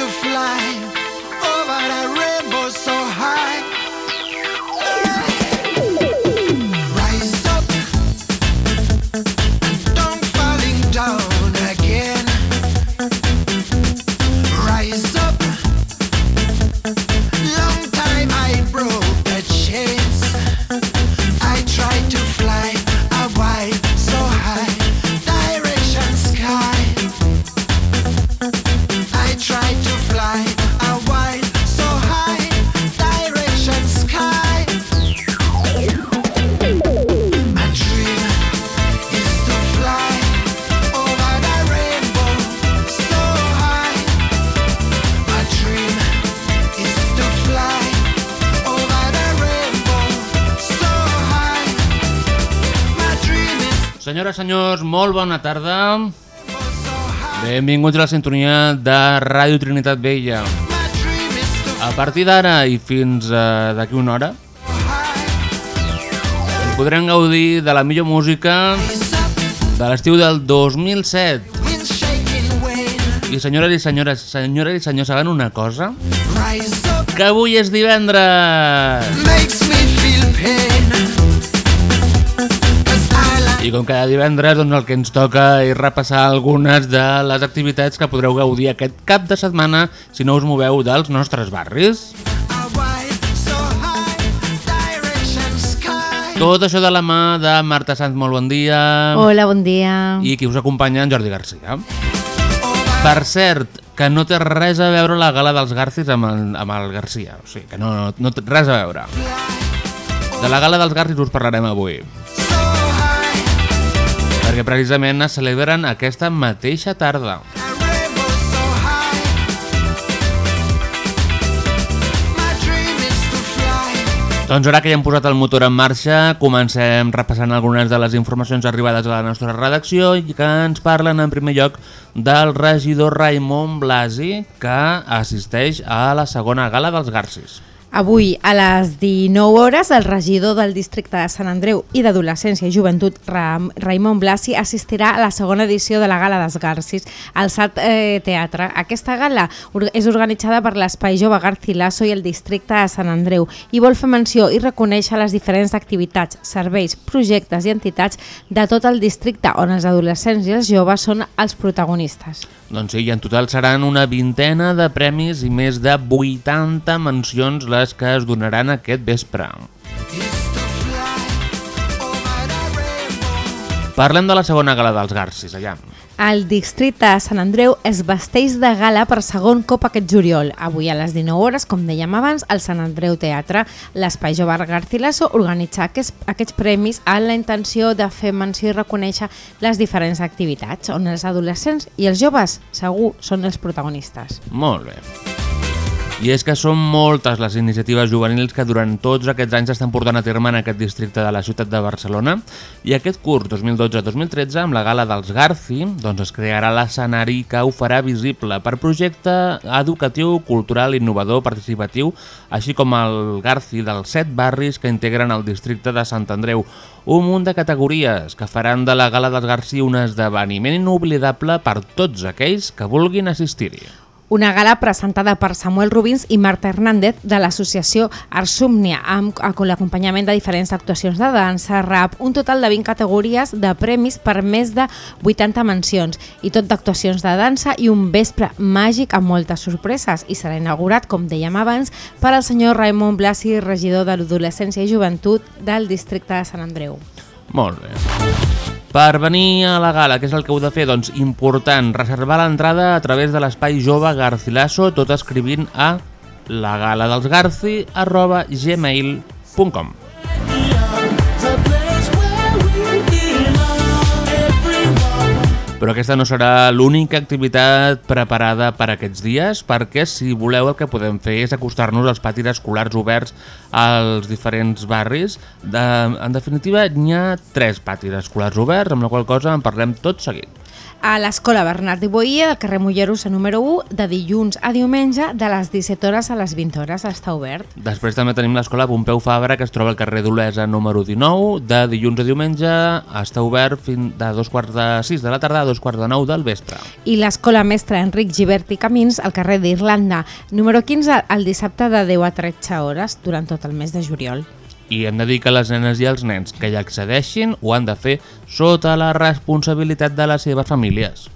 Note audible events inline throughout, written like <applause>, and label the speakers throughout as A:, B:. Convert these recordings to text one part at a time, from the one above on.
A: to fly over the rainbow so high.
B: Senyors, molt bona tarda. Benvinguts a la sintonia de Ràdio Trinitat Vella. A partir d'ara i fins uh, d'aquí una hora podrem gaudir de la millor música de l'estiu del 2007.
A: wind shaking wind.
B: I senyores i senyores, senyores i senyors, saben una cosa? Que avui és divendres!
A: makes me feel pain. I
B: com cada divendres, doncs el que ens toca és repassar algunes de les activitats que podreu gaudir aquest cap de setmana si no us moveu dels nostres barris. Tot això de la mà de Marta Sanz, molt bon dia.
C: Hola, bon dia.
B: I qui us acompanya, en Jordi Garcia. Per cert, que no té res a veure la gala dels Garcis amb el, amb el Garcia. O sigui, que no, no, no té res a veure. De la gala dels Garcis us parlarem avui. Perquè precisament es celebren aquesta mateixa tarda. Doncs ara que ja hem posat el motor en marxa, comencem repassant algunes de les informacions arribades a la nostra redacció i que ens parlen en primer lloc del regidor Raimon Blasi, que assisteix a la segona gala dels Garcis.
C: Avui, a les 19 hores, el regidor del districte de Sant Andreu i d'Adolescència i Joventut, Ra Raimon Blasi, assistirà a la segona edició de la Gala dels Garcis al SAT eh, Teatre. Aquesta gala és organitzada per l'Espai Jove Garcilaso i el districte de Sant Andreu i vol fer menció i reconèixer les diferents activitats, serveis, projectes i entitats de tot el districte on els adolescents i els joves són els protagonistes.
B: Doncs sí, en total seran una vintena de premis i més de 80 mencions les que es donaran aquest vespre. Parlem de la segona gala dels Garcis, allà.
C: El districte de Sant Andreu es vesteix de gala per segon cop aquest juliol. Avui a les 19 hores, com dèiem abans, al Sant Andreu Teatre, l'Espai Jove Garcilaso organitza aquests, aquests premis amb la intenció de fer menció i reconèixer les diferents activitats, on els adolescents i els joves, segur, són els protagonistes.
B: Molt bé. I és que són moltes les iniciatives juvenils que durant tots aquests anys estan portant a terme en aquest districte de la ciutat de Barcelona i aquest curs 2012-2013 amb la gala dels Garci doncs es crearà l'escenari que ho farà visible per projecte educatiu, cultural, innovador, participatiu, així com el Garci dels set barris que integren el districte de Sant Andreu. Un munt de categories que faran de la gala dels Garci un esdeveniment inoblidable per tots aquells que vulguin assistir-hi.
C: Una gala presentada per Samuel Rubins i Marta Hernández de l'associació Arsúmnia, amb amb l'acompanyament de diferents actuacions de dansa, rap, un total de 20 categories de premis per més de 80 mencions, i tot d'actuacions de dansa i un vespre màgic amb moltes sorpreses, i serà inaugurat, com dèiem abans, per al senyor Raimon Blasi, regidor de l'Adolescència i Joventut del districte de Sant Andreu.
B: Molt bé. Per venir a la gala, què és el que heu de fer? Doncs important, reservar l'entrada a través de l'espai jove Garcilaso, tot escrivint a lagaladelsgarci arroba gmail.com Però aquesta no serà l'única activitat preparada per aquests dies, perquè si voleu el que podem fer és acostar-nos als patis escolars oberts als diferents barris. De, en definitiva, n'hi ha tres patis escolars oberts, amb la qual cosa en parlem tot seguit.
C: A l'Escola Bernat de Boia, del carrer Mollerussa número 1, de dilluns a diumenge, de les 17 hores a les 20 hores, està obert.
B: Després també tenim l'escola Pompeu Fabra, que es troba al carrer d'Olesa número 19. De dilluns a diumenge està obert fins de dos quarts de sis de la tarda a dos quarts de nou del vespre.
C: I l'Escola Mestre Enric Givert i Camins, al carrer d'Irlanda, número 15, el dissabte de 10 a 13 hores, durant tot el mes de juliol.
B: I hem de dir que les nenes i els nens que hi accedeixin ho han de fer sota la responsabilitat de les seves famílies.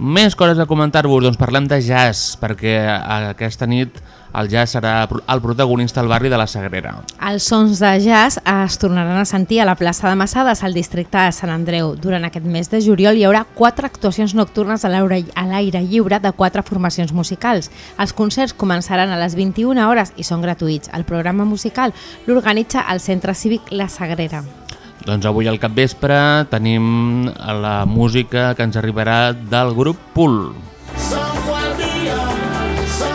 B: Més coses a comentar-vos, doncs parlem de jazz, perquè aquesta nit el jazz serà el protagonista al barri de la Sagrera.
C: Els sons de jazz es tornaran a sentir a la plaça de Massades, al districte de Sant Andreu. Durant aquest mes de juliol hi haurà quatre actuacions nocturnes a l'aire lliure de quatre formacions musicals. Els concerts començaran a les 21 hores i són gratuïts. El programa musical l'organitza el Centre Cívic La Sagrera.
B: Doncs avui al capvespre tenim la música que ens arribarà del grup Pool.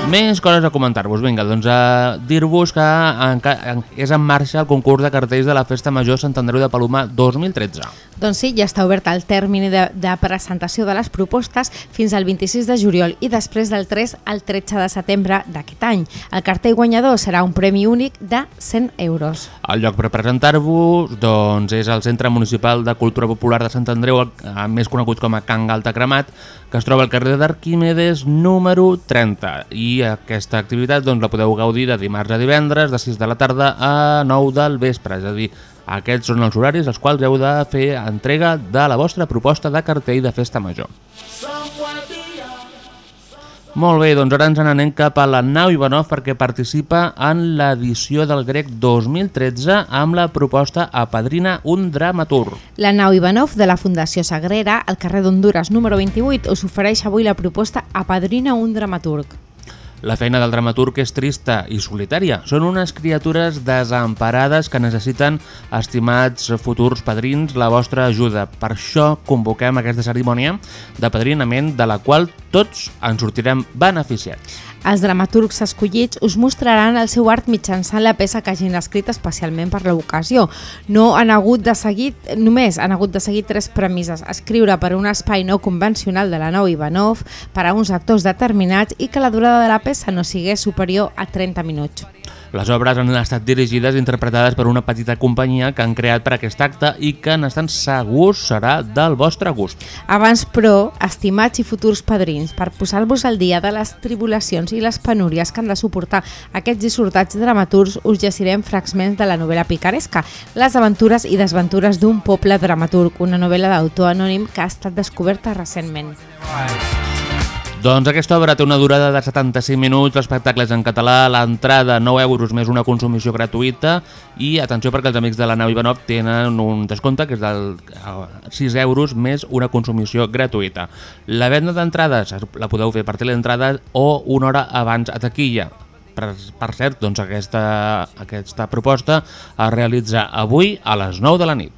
B: Més coses a comentar-vos. Vinga, doncs a dir-vos que en, és en marxa el concurs de cartells de la Festa Major Sant Andreu de Palomar 2013.
C: Doncs sí, ja està obert el termini de, de presentació de les propostes fins al 26 de juliol i després del 3 al 13 de setembre d'aquest any. El cartell guanyador serà un premi únic de 100 euros.
B: El lloc per presentar-vos doncs, és el Centre Municipal de Cultura Popular de Sant Andreu, eh, més conegut com a Can Galta Cremat, que es troba al carrer d'Arquímedes número 30. I aquesta activitat doncs, la podeu gaudir de dimarts a divendres, de 6 de la tarda a 9 del vespre. És a dir, aquests són els horaris als quals heu de fer entrega de la vostra proposta de cartell de festa major. Molt bé, doncs ara ens n'anem cap a la nau Ivanov perquè participa en l'edició del Grec 2013 amb la proposta Apadrina un dramaturg.
C: La nau Ivanov de la Fundació Sagrera, al carrer d'Honduras número 28, us ofereix avui la proposta Apadrina un dramaturg.
B: La feina del dramaturg és trista i solitària. Són unes criatures desemparades que necessiten, estimats futurs padrins, la vostra ajuda. Per això convoquem aquesta cerimònia de padrinament de la qual tots ens sortirem beneficiats.
C: Els dramaturgs escollits us mostraran el seu art mitjançant la peça que hagin escrit especialment per l'ocasió. No han hagut de seguir, només han hagut de seguir tres premisses. Escriure per un espai no convencional de la nou Ivanov, per a uns actors determinats i que la durada de la peça no sigués superior a 30 minuts.
B: Les obres han estat dirigides i interpretades per una petita companyia que han creat per aquest acte i que n'estan segurs serà del vostre gust.
C: Abans, però, estimats i futurs padrins, per posar-vos al dia de les tribulacions i les penúries que han de suportar aquests dissortats dramaturgs, us llegirem fragments de la novel·la picaresca, Les aventures i desventures d'un poble dramaturg, una novel·la d'autor anònim que ha estat descoberta recentment.
B: Doncs aquesta obra té una durada de 75 minuts, l'espectacle és en català, l'entrada 9 euros més una consumició gratuïta i atenció perquè els amics de la nau Ivanov tenen un descompte que és del 6 euros més una consumició gratuïta. La venda d'entrades la podeu fer per teleentrada o una hora abans a taquilla. Per, per cert, doncs aquesta, aquesta proposta es realitza avui a les 9 de la nit.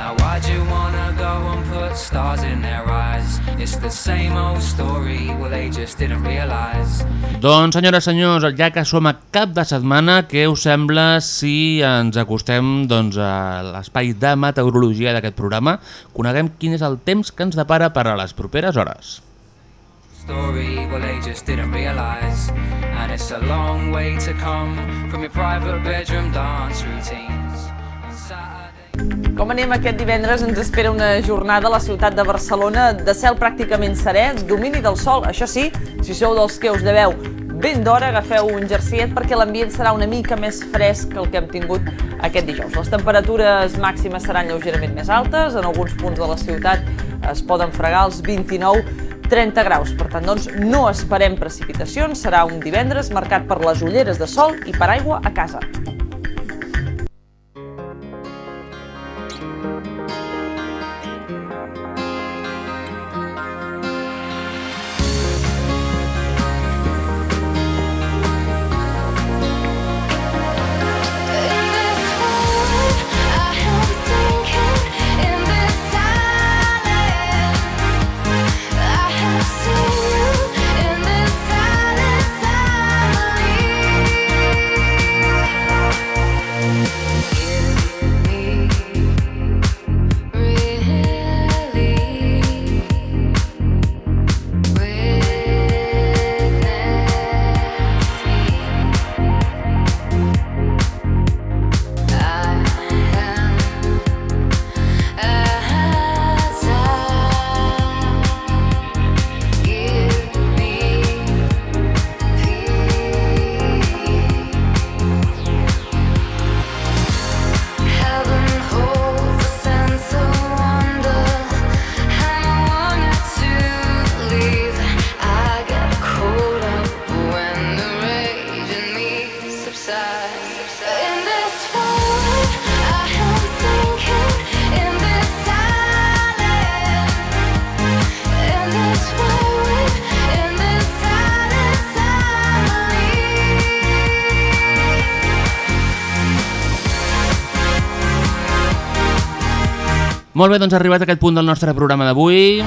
D: Now why'd you wanna go and put stars in their eyes? It's the same old story, well they just didn't realise.
B: Doncs, senyores i senyors, ja que som a cap de setmana, què us sembla si ens acostem doncs, a l'espai de meteorologia d'aquest programa? Coneguem quin és el temps que ens depara per a les properes hores.
D: Story, well they just didn't realise. And it's a long way to come from your private bedroom dance routines.
E: Com anem aquest divendres? Ens espera una jornada a la ciutat de Barcelona de cel pràcticament serè, domini del sol. Això sí, si sou dels que us deveu ben d'hora, agafeu un jersiet perquè l'ambient serà una mica més fresc que el que hem tingut aquest dijous. Les temperatures màximes seran lleugerament més altes, en alguns punts de la ciutat es poden fregar els 29 30 graus. Per tant, doncs, no esperem precipitacions. Serà un divendres marcat per les ulleres de sol i per aigua a casa.
B: Molt bé, doncs arribat aquest punt del nostre programa d'avui.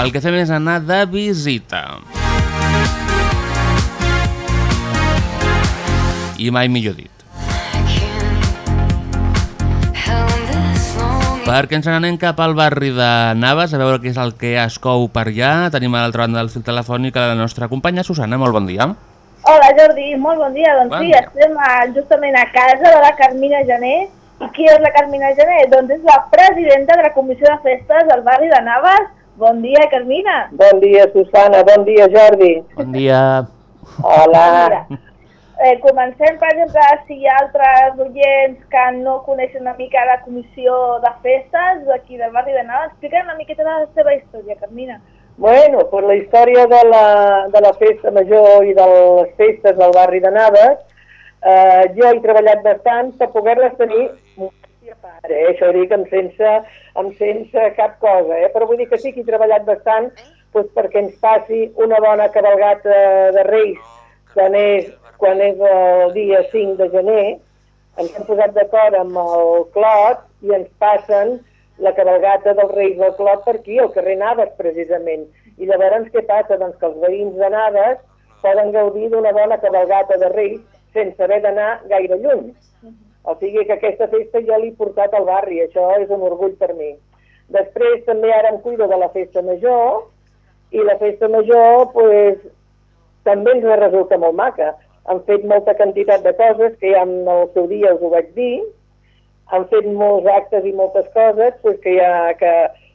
B: El que fem és anar de visita. I mai millor dit. Perquè ens n'anem cap al barri de Navas a veure què és el que es cou per allà. Tenim a l'altra banda del fil telefònic a la nostra companya Susana. Molt bon dia.
F: Hola Jordi, molt bon dia. Doncs
B: Bon
F: sí,
B: dia.
F: estem a, justament a casa de la Carmina Gené. I qui és la Carmina Gené? Doncs és la presidenta de la Comissió de Festes del barri de Navas. Bon dia, Carmina.
G: Bon dia, Susana. Bon dia, Jordi.
B: Bon dia.
G: Hola.
F: Mira, eh, comencem, per exemple, si hi ha altres oients que no coneixen una mica la Comissió de Festes d'aquí del barri de Navas. Explica una miqueta la seva història, Carmina.
G: Bueno, per la història de la, de la festa major i de les festes del barri de Navas, eh, jo he treballat bastant per poder-les tenir a part, eh? això ho dic amb sense, amb sense cap cosa, eh? però vull dir que sí que he treballat bastant doncs perquè ens passi una bona cabalgata de Reis quan és, quan és el dia 5 de gener, ens hem posat d'acord amb el Clot i ens passen la cabalgata dels Reis del Clot per aquí, al carrer Navas, precisament. I llavors què passa? Doncs que els veïns de Navas poden gaudir d'una bona cabalgata de Reis sense haver d'anar gaire lluny. O sigui que aquesta festa jo l'he portat al barri, això és un orgull per mi. Després també ara em cuido de la festa major i la festa major pues, també ens resulta molt maca. Han fet molta quantitat de coses que ja en el seu dia us ho vaig dir, han fet molts actes i moltes coses pues, que, ja, que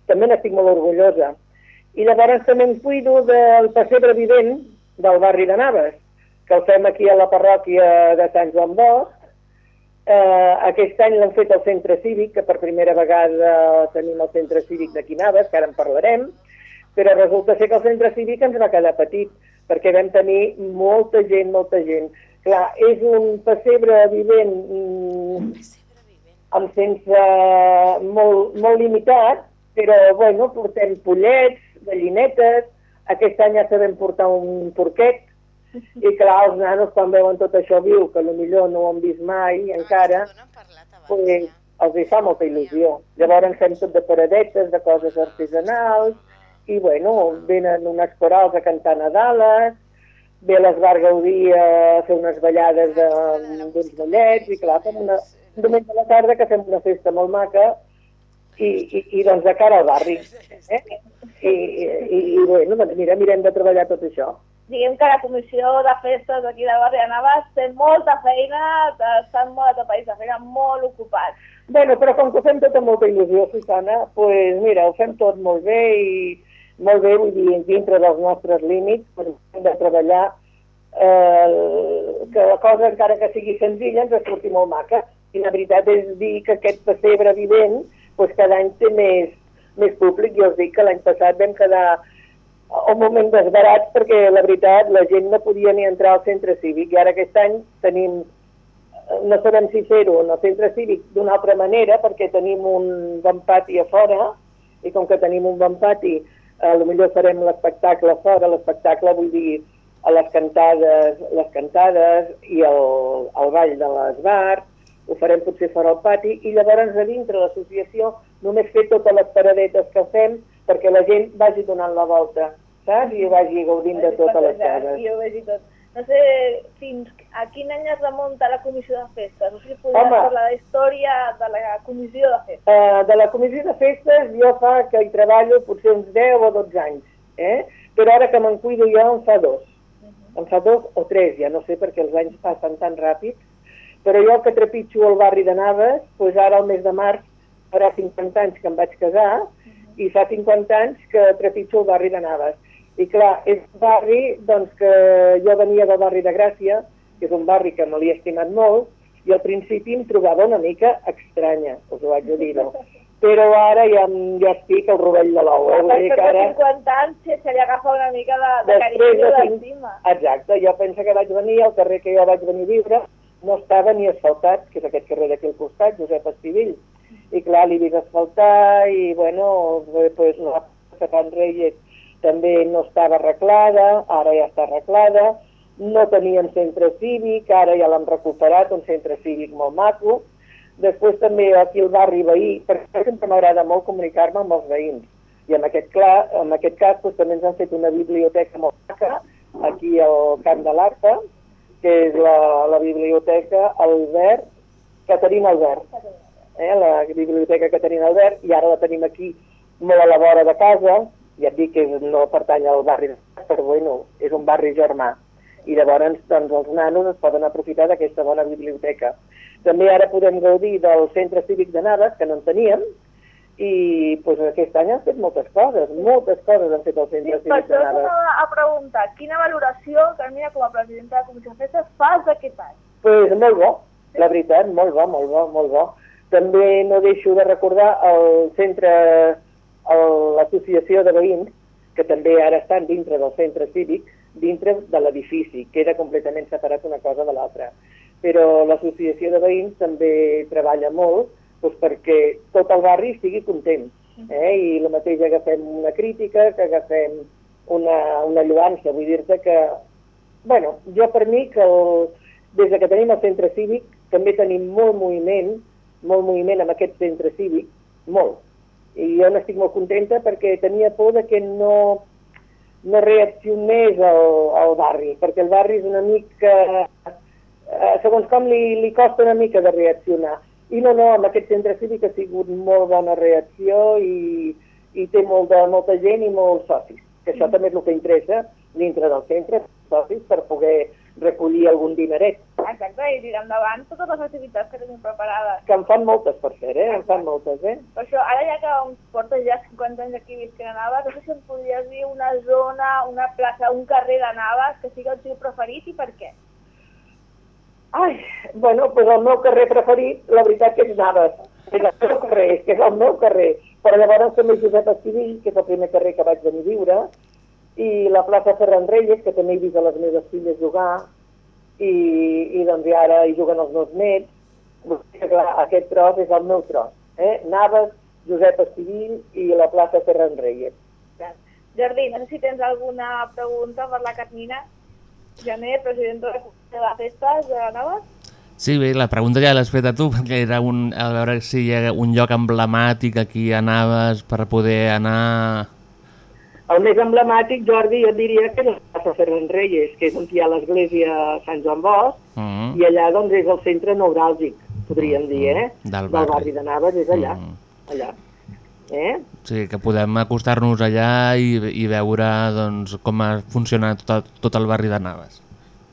G: també n'estic molt orgullosa. I llavors també em cuido del pessebre vivent del barri de Navas, que el fem aquí a la parròquia de Sant Joan Bosch. Eh, aquest any l'han fet al centre cívic, que per primera vegada tenim el centre cívic d'aquí Navas, que ara en parlarem, però resulta ser que el centre cívic ens va quedar petit, perquè vam tenir molta gent, molta gent. Clar, és un pessebre vivent mm, amb sense molt, molt limitat, però bueno, portem pollets, gallinetes, aquest any ja sabem portar un porquet, i clar, els nanos quan veuen tot això viu, que millor no ho han vist mai encara, pues, els hi fa molta il·lusió. Llavors fem tot de paradetes, de coses artesanals, i bueno, venen unes corals a cantar Nadales, ve l'Esbar Gaudí a fer unes ballades de- d'uns ballets, i clar, fem una, un diumenge a la tarda que fem una festa molt maca, i, i, i doncs de cara al barri. Eh? I, i, i bueno, doncs mira, mirem de treballar tot això.
F: Diguem que la Comissió de Festes d'aquí del barri de Navas té molta feina, estan molt atapeïts de feina, molt ocupats.
G: Bueno, però com que ho fem tot amb molta il·lusió, Susana, doncs pues, mira, ho fem tot molt bé i molt bé, vull dir, dintre dels nostres límits, però hem de treballar eh, que la cosa, encara que sigui senzilla, ens surti molt maca. I la veritat és dir que aquest pessebre vivent, pues, cada any té més, més públic. Jo us dic que l'any passat vam quedar un moment desbarats perquè la veritat la gent no podia ni entrar al centre cívic. I ara aquest any tenim no sabem si fer-ho en el centre cívic d'una altra manera perquè tenim un bon pati a fora i com que tenim un bon pati lo millor farem l'espectacle a fora, l'espectacle vull dir a les cantades, les cantades i el, el ball de les bars, ho farem potser fora al pati. I llavors a dintre l'associació només fer totes les paradetes que fem perquè la gent vagi donant la volta, saps? I vagi gaudint de totes les cases.
F: I ho vegi tot. No sé fins a quin any es remunta la comissió de festes. No sé si podries
G: Home.
F: parlar de història de la comissió de festes.
G: Eh, de la comissió de festes jo fa que hi treballo potser uns 10 o 12 anys, eh? però ara que me'n cuido jo en fa dos. En fa dos o tres, ja no sé perquè els anys passen tan ràpid, però jo que trepitjo al barri de Naves, doncs ara al mes de març farà 50 anys que em vaig casar i fa 50 anys que trepitjo el barri de Naves. I clar, és un barri doncs, que jo venia del barri de Gràcia, que és un barri que me l'he estimat molt, i al principi em trobava una mica estranya, us ho haig de dir, no? <laughs> Però ara ja, ja estic al rovell de l'ou, eh? Vull dir que ara...
F: 50 anys se, li agafa una mica de, de carinyo d'estima.
G: Exacte, jo penso que vaig venir, al carrer que jo vaig venir a viure, no estava ni asfaltat, que és aquest carrer d'aquí al costat, Josep Estivill. I clar, l'hi vaig asfaltar i, bueno, eh, pues, la plaça Can Reyes també no estava arreglada, ara ja està arreglada, no teníem centre cívic, ara ja l'hem recuperat, un centre cívic molt maco. Després també aquí al barri veí, perquè sempre m'agrada molt comunicar-me amb els veïns. I en aquest, clar, en aquest cas doncs, també ens han fet una biblioteca molt maca, aquí al Camp de l'Arta, que és la, la biblioteca Albert, Caterina Albert, eh, la biblioteca Caterina Albert, i ara la tenim aquí molt a la vora de casa, ja et dic que no pertany al barri, però bueno, és un barri germà. I llavors doncs, els nanos es poden aprofitar d'aquesta bona biblioteca. També ara podem gaudir del centre cívic de Naves, que no en teníem, i doncs, aquest any han fet moltes coses, moltes coses han fet el centre
F: Per
G: cívic de Naves.
F: a preguntar, quina valoració, Carmina, com a presidenta de la Comissió de Festes, fas d'aquest any?
G: Pues molt bo, la veritat, molt bo, molt bo, molt bo. També no deixo de recordar el centre, l'associació de veïns, que també ara estan dintre del centre cívic, dintre de l'edifici, queda completament separat una cosa de l'altra. Però l'associació de veïns també treballa molt doncs, perquè tot el barri estigui content. Eh? I el mateix agafem una crítica, que agafem una, una lloança, vull dir-te que bueno, jo per mi que el, des de que tenim el centre cívic també tenim molt moviment, molt moviment amb aquest centre cívic, molt. I jo n'estic molt contenta perquè tenia por de que no, no reaccionés al, al barri, perquè el barri és una mica, eh, segons com li, li costa una mica de reaccionar. I no, no, amb aquest centre cívic ha sigut molt bona reacció i, i té molt de, molta gent i molts socis, que això també és el que interessa dintre del centre, socis, per poder recollir algun dineret,
F: Exacte, i tirar endavant totes les activitats que tenim preparades.
G: que en fan moltes per fer, eh? En fan moltes, eh?
F: Per això, ara ja que portes ja 50 anys aquí visquent a Navas, no sé si em podries dir una zona, una plaça, un carrer de Navas que sigui el teu preferit i per què?
G: Ai, bueno, doncs el meu carrer preferit, la veritat que és Naves. És el meu carrer, és que és el meu carrer. Però llavors també Josep Estivill, que és el primer carrer que vaig venir a viure, i la plaça Ferran Reyes, que també he vist a les meves filles jugar, i, i doncs ara hi juguen els meus nets. Que, clar, aquest tros és el meu tros. Eh? Naves, Josep Estivill i la plaça Ferran Reyes.
F: Jardí, no sé si tens alguna pregunta per la Carmina Janer, presidenta de la Comissió de Festes de Navas.
B: Sí, bé, la pregunta ja l'has fet a tu, perquè era un, a veure si hi ha un lloc emblemàtic aquí a Naves per poder anar...
G: El més emblemàtic, Jordi, jo diria que és la plaça Ferran Reyes, que és on hi ha l'església Sant Joan Bosch,
B: Mm.
G: i allà doncs és el centre neuràlgic, podríem dir, eh?
B: Del
G: Del
B: barri.
G: barri de Naves, és allà,
B: Mm.
G: allà. Eh?
B: Sí, que podem acostar-nos allà i, i veure doncs, com ha funcionat tot, tot el barri de Naves.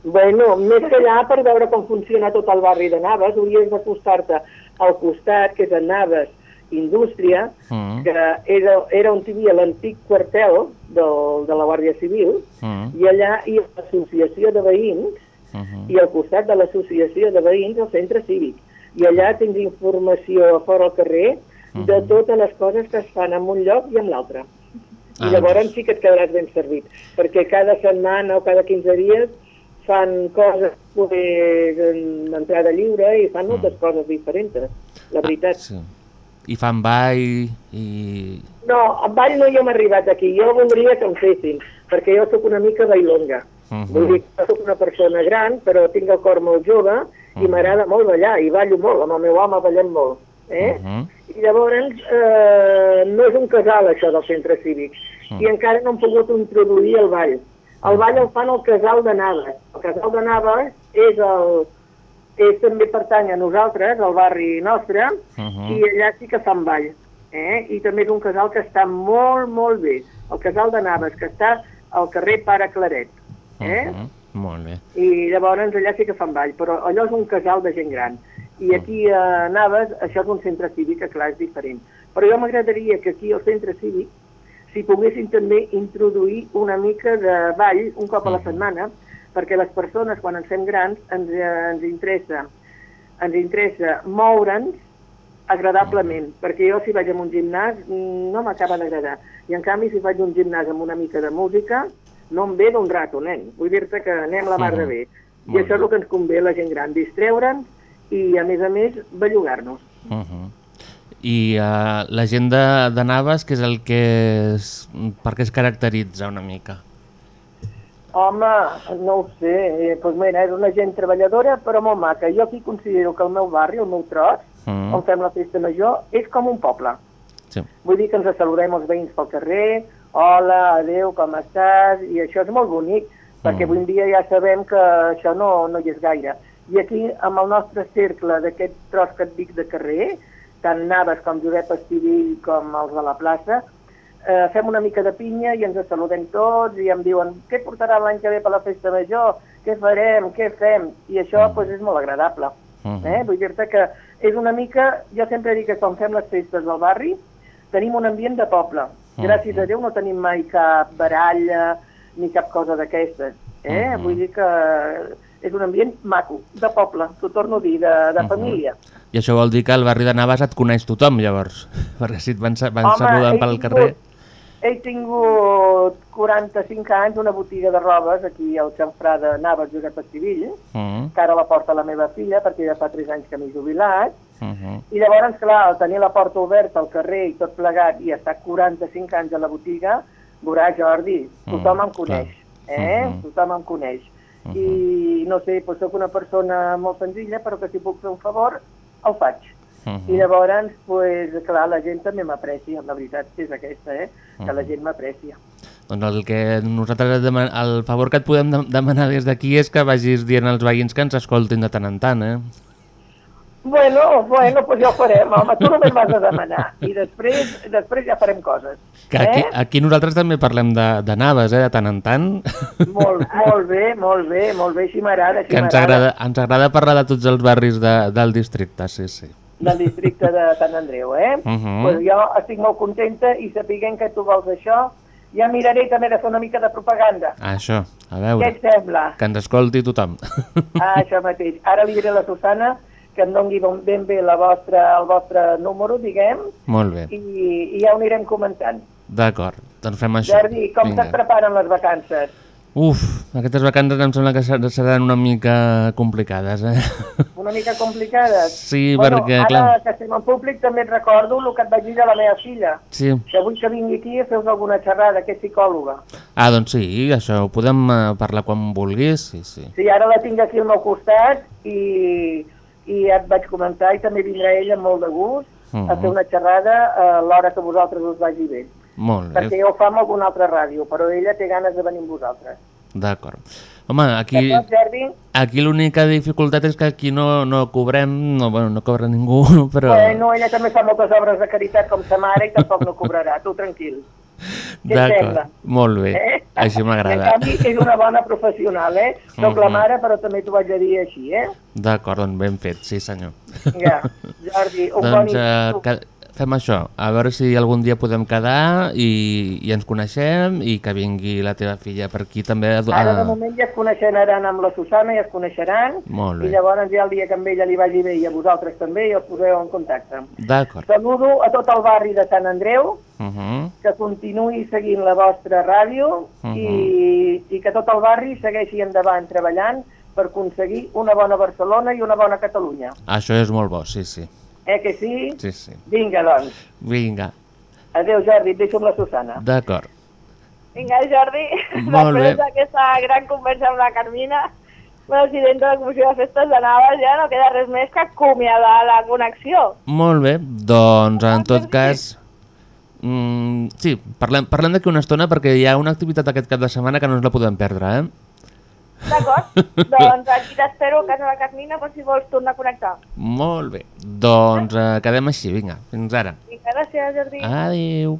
G: Bueno, més que allà, per veure com funciona tot el barri de Naves, hauries d'acostar-te al costat, que és a Naves Indústria,
B: Mm.
G: que era, era on hi havia l'antic quartel del, de la Guàrdia Civil,
B: Mm.
G: i allà hi ha l'associació de veïns,
B: Mm
G: i al costat de l'associació de veïns el centre cívic. I allà tens informació a fora al carrer de totes les coses que es fan en un lloc i en l'altre. I
B: Ah,
G: llavors
B: doncs.
G: sí que et quedaràs ben servit, perquè cada setmana o cada 15 dies fan coses poder d'entrada lliure i fan moltes coses diferents, la veritat.
B: Sí. I fan ball i...
G: No, amb ball no hi hem arribat aquí. Jo voldria que em fessin, perquè jo sóc una mica bailonga.
B: Mhm.
G: Vull dir que sóc una persona gran, però tinc el cor molt jove i m'agrada molt ballar, i ballo molt, amb el meu home ballem molt. Eh?
B: Mhm.
G: I llavors eh, no és un casal això del centre cívic,
B: Mm.
G: i encara no hem pogut introduir el ball. El ball el fan al casal de Navas. El casal de Navas és el, és també pertany a nosaltres, al barri nostre,
B: Mhm.
G: i allà sí que fan ball. Eh? I també és un casal que està molt, molt bé. El casal de Naves, que està al carrer Pare Claret. Eh?
B: Mhm. Molt bé.
G: I llavors allà sí que fan ball, però allò és un casal de gent gran. I aquí a Naves això és un centre cívic, que clar, és diferent. Però jo m'agradaria que aquí al centre cívic si poguessin també introduir una mica de ball un cop a la setmana, perquè les persones, quan ens fem grans, ens, eh, ens interessa ens interessa moure'ns agradablement, perquè jo si vaig a un gimnàs mm, no m'acaba d'agradar. I en canvi si faig un gimnàs amb una mica de música no em ve d'un rato, nen. Vull dir-te que anem la mar de bé. I això és el que ens convé a la gent gran, distreure'ns i a més a més bellugar-nos.
B: Uh -huh. I uh, la gent de, de Navas, que és el que es, per què es caracteritza una mica?
G: Home, no ho sé, eh, doncs mira, és una gent treballadora però molt maca. Jo aquí considero que el meu barri, el meu tros,
B: Mm.
G: on fem la festa major, és com un poble.
B: Sí.
G: Vull dir que ens saludem els veïns pel carrer, hola, adeu, com estàs, i això és molt bonic, perquè
B: Mm.
G: avui en dia ja sabem que això no, no hi és gaire. I aquí, amb el nostre cercle d'aquest tros que et dic de carrer, tant Naves com Josep Estivill com els de la plaça, eh, fem una mica de pinya i ens saludem tots i em diuen què portarà l'any que ve per la festa major, què farem, què fem, i això pues, és molt agradable.
B: Mhm.
G: Eh? Vull dir-te que és una mica, jo sempre dic que quan fem les festes del barri tenim un ambient de poble. Gràcies a Déu no tenim mai cap baralla ni cap cosa d'aquestes. Eh?
B: Mhm.
G: Vull dir que és un ambient maco, de poble, t'ho torno a dir, de, de
B: Mhm.
G: família.
B: I això vol dir que al barri de Navas et coneix tothom, llavors? <laughs> Perquè si et van, van
G: Home,
B: saludant pel carrer...
G: He tingut 45 anys una botiga de robes aquí al xamfrà de Navas Josep Estivill,
B: Mm.
G: que ara la porta la meva filla, perquè ja fa 3 anys que m'he jubilat,
B: Uh
G: i llavors, clar, al tenir la porta oberta al carrer i tot plegat i estar 45 anys a la botiga, veurà, Jordi, tothom
B: Mm,
G: em coneix, eh?
B: Mhm.
G: Tothom em coneix. I, no sé, doncs soc una persona molt senzilla, però que si puc fer un favor, el faig.
B: Mhm.
G: I llavors, pues, clar, la gent també m'aprecia, la veritat és aquesta, eh? Que
B: Mhm.
G: la gent m'aprecia.
B: Doncs el que nosaltres deman... el favor que et podem de- demanar des d'aquí és que vagis dient als veïns que ens escoltin de tant en tant, eh?
G: Bueno, bueno, pues ja ho farem, home, tu només m'has de demanar i després, després ja farem coses.
B: Que aquí,
G: Eh?
B: aquí nosaltres també parlem de, de naves, eh, de tant en tant,
G: Molt, molt bé, molt bé, molt bé, així m'agrada,
B: que
G: així
B: ens
G: m'agrada.
B: agrada, ens agrada parlar de tots els barris de, del districte, sí, sí.
G: Del districte de Sant Andreu, eh?
B: Mhm.
G: pues jo estic molt contenta i sapiguem que tu vols això, ja miraré també de fer una mica de propaganda.
B: Això, a
G: Què
B: veure,
G: et sembla?
B: que ens escolti tothom.
G: Ah, això mateix. Ara li diré a la Susana que em dongui ben- ben bé la vostra, el vostre número, diguem,
B: Molt bé,
G: i, i ja ho anirem comentant.
B: d'acord, doncs fem això.
G: Jordi, com
B: Vinga.
G: se't preparen les vacances?
B: Uf, aquestes vacances em sembla que ser- seran una mica complicades, eh? <laughs>
G: Una mica complicades?
B: Sí,
G: bueno,
B: perquè,
G: ara
B: clar...
G: que estem en públic també et recordo el que et vaig dir de la meva filla,
B: Sí.
G: que vull que vingui aquí a fer alguna xerrada, que és psicòloga.
B: Ah, doncs sí, això ho podem eh, parlar quan vulguis, sí, sí.
G: Sí, ara la tinc aquí al meu costat i, i ja et vaig comentar i també vindrà ella amb molt de gust a
B: Mhm.
G: fer una xerrada a l'hora que vosaltres us vagi bé.
B: Molt bé,
G: Perquè ja ho fa amb alguna altra ràdio, però ella té ganes de venir amb vosaltres.
B: D'acord. Home, aquí, aquí l'única dificultat és que aquí no, no cobrem, no, bueno, no cobra ningú, <laughs> però...
G: Bueno, ella també fa moltes obres de caritat com sa mare i tampoc no cobrarà, tu tranquil. <laughs>
B: D'acord, molt bé,
G: Eh?
B: així
G: En
B: m'agrada.
G: canvi, és una bona professional, eh? Soc la
B: Mhm.
G: mare, però també t'ho vaig a dir així, eh?
B: D'acord, doncs ben fet, sí senyor.
G: Ja, Jordi, un bon <laughs>
B: doncs,
G: estiu.
B: eh, que, fem això, a veure si algun dia podem quedar i, i ens coneixem i que vingui la teva filla per aquí també. A...
G: Ara de moment ja es coneixeran amb la Susana, ja es coneixeran,
B: Molt bé.
G: i llavors ja el dia que amb ella li vagi bé i a vosaltres també, ja us poseu en contacte.
B: D'acord.
G: Saludo a tot el barri de Sant Andreu,
B: Uh -huh.
G: que continuï seguint la vostra ràdio
B: Mhm.
G: i, i que tot el barri segueixi endavant treballant per aconseguir una bona Barcelona i una bona Catalunya.
B: Això és molt bo, sí, sí.
G: Eh que sí?
B: Sí, sí.
G: Vinga, doncs.
B: Vinga,
G: Adéu, Jordi, et deixo amb la Susana.
B: d'acord.
F: Vinga, Jordi,
B: Molt
F: després d'aquesta gran conversa amb la Carmina, presidenta de la Comissió de Festes de Navas, ja no queda res més que acomiadar la connexió.
B: Molt bé, doncs en tot cas... Mm, sí, parlem, parlem d'aquí una estona perquè hi ha una activitat aquest cap de setmana que no ens la podem perdre, eh?
F: D'acord? <laughs> doncs aquí t'espero a casa de la Carmina per si vols tornar a connectar.
B: Molt bé, doncs eh, quedem així, vinga, fins ara.
F: Vinga, gràcies, Jordi.
B: Adéu.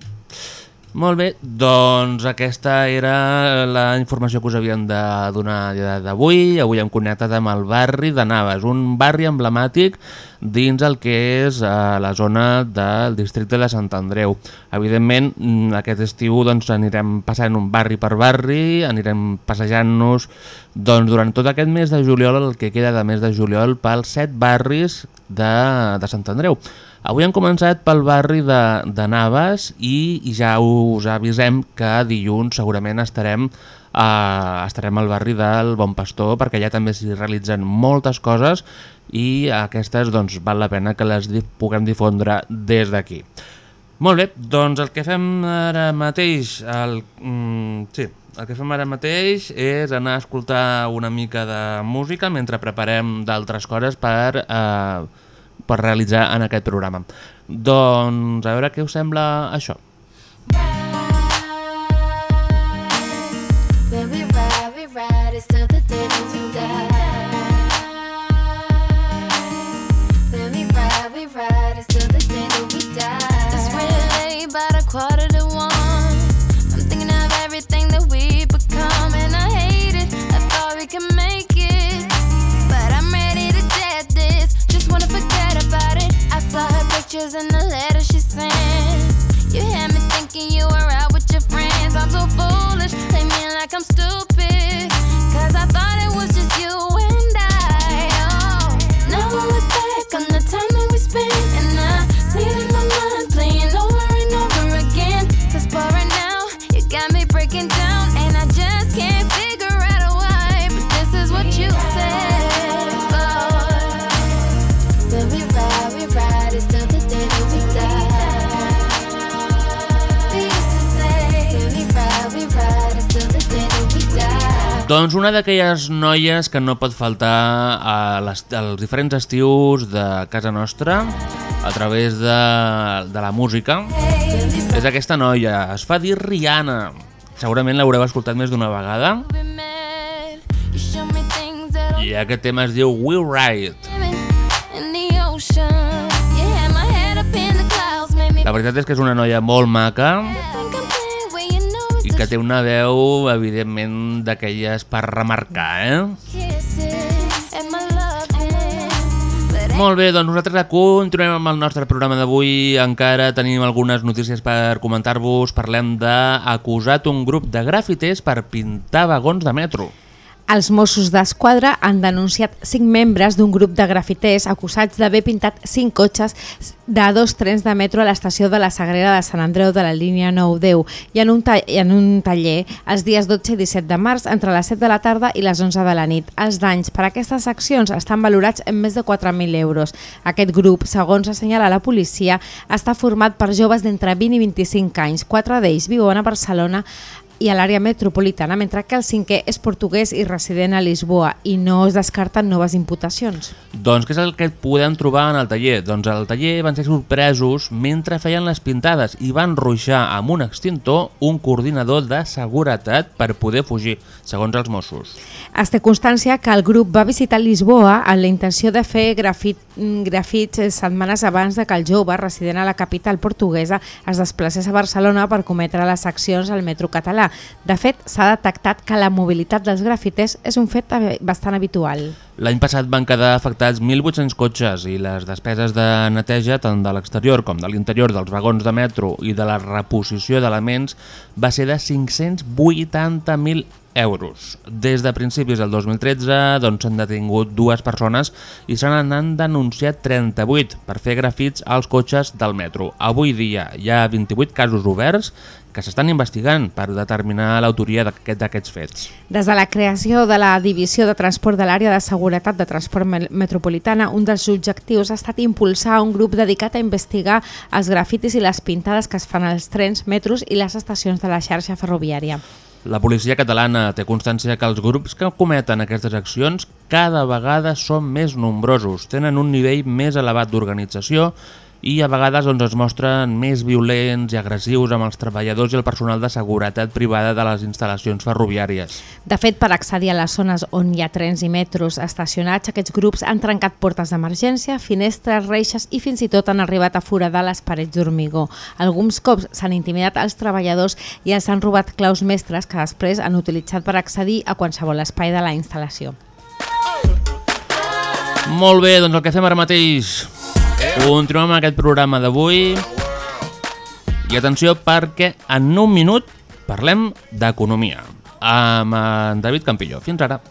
B: Molt bé, doncs aquesta era la informació que us havíem de donar d'avui. Avui hem connectat amb el barri de Navas, un barri emblemàtic dins el que és eh, la zona del districte de Sant Andreu. Evidentment, mm, aquest estiu doncs, anirem passant un barri per barri, anirem passejant-nos doncs, durant tot aquest mes de juliol, el que queda de mes de juliol, pels set barris de, de Sant Andreu. Avui hem començat pel barri de, de Navas i, i ja us avisem que dilluns segurament estarem, eh, estarem al barri del Bon Pastor perquè allà també s'hi realitzen moltes coses i aquestes doncs, val la pena que les puguem difondre des d'aquí. Molt bé, doncs el que fem ara mateix, el, mm, sí, el que fem ara mateix és anar a escoltar una mica de música mentre preparem d'altres coses per, eh, per realitzar en aquest programa. Doncs a veure què us sembla això.
H: When we ride, we ride, it's till the day we die. Pictures in the letter she sent. You had me thinking you were out with your friends. I'm so foolish, play me like I'm stupid.
B: Doncs una d'aquelles noies que no pot faltar a les, als diferents estius de casa nostra a través de, de la música és aquesta noia, es fa dir Rihanna. Segurament l'haureu escoltat més d'una vegada i aquest tema es diu Will Ride. La veritat és que és una noia molt maca que té una veu, evidentment, d'aquelles per remarcar, eh? Molt bé, doncs nosaltres continuem amb el nostre programa d'avui. Encara tenim algunes notícies per comentar-vos. Parlem d'acusat un grup de grafiters per pintar vagons de metro.
C: Els Mossos d'Esquadra han denunciat cinc membres d'un grup de grafiters acusats d'haver pintat cinc cotxes de dos trens de metro a l'estació de la Sagrera de Sant Andreu de la línia 9-10 i en un, i en un taller els dies 12 i 17 de març entre les 7 de la tarda i les 11 de la nit. Els danys per aquestes accions estan valorats en més de 4.000 euros. Aquest grup, segons assenyala la policia, està format per joves d'entre 20 i 25 anys. Quatre d'ells viuen a Barcelona i a l'àrea metropolitana, mentre que el cinquè és portuguès i resident a Lisboa i no es descarten noves imputacions.
B: Doncs què és el que podem trobar en el taller? Doncs al taller van ser sorpresos mentre feien les pintades i van ruixar amb un extintor un coordinador de seguretat per poder fugir, segons els Mossos.
C: Es té constància que el grup va visitar Lisboa amb la intenció de fer grafit, grafits eh, setmanes abans de que el jove, resident a la capital portuguesa, es desplacés a Barcelona per cometre les accions al metro català. De fet, s'ha detectat que la mobilitat dels grafiters és un fet bastant habitual.
B: L'any passat van quedar afectats 1.800 cotxes i les despeses de neteja tant de l'exterior com de l'interior dels vagons de metro i de la reposició d'elements va ser de 580.000 euros. Des de principis del 2013 doncs, s'han detingut dues persones i se n'han denunciat 38 per fer grafits als cotxes del metro. Avui dia hi ha 28 casos oberts que s'estan investigant per determinar l'autoria d'aquest- d'aquests fets.
C: Des de la creació de la Divisió de Transport de l'Àrea de Seguretat de Transport Me- Metropolitana, un dels objectius ha estat impulsar un grup dedicat a investigar els grafitis i les pintades que es fan als trens, metros i les estacions de la xarxa ferroviària.
B: La policia catalana té constància que els grups que cometen aquestes accions cada vegada són més nombrosos, tenen un nivell més elevat d'organització i a vegades doncs, es mostren més violents i agressius amb els treballadors i el personal de seguretat privada de les instal·lacions ferroviàries.
C: De fet, per accedir a les zones on hi ha trens i metros estacionats, aquests grups han trencat portes d'emergència, finestres, reixes i fins i tot han arribat a foradar les parets d'hormigó. Alguns cops s'han intimidat els treballadors i els han robat claus mestres que després han utilitzat per accedir a qualsevol espai de la instal·lació.
B: Molt bé, doncs el que fem ara mateix. Continuem amb aquest programa d'avui. I atenció perquè en un minut parlem d'economia amb en David Campillo. Fins ara.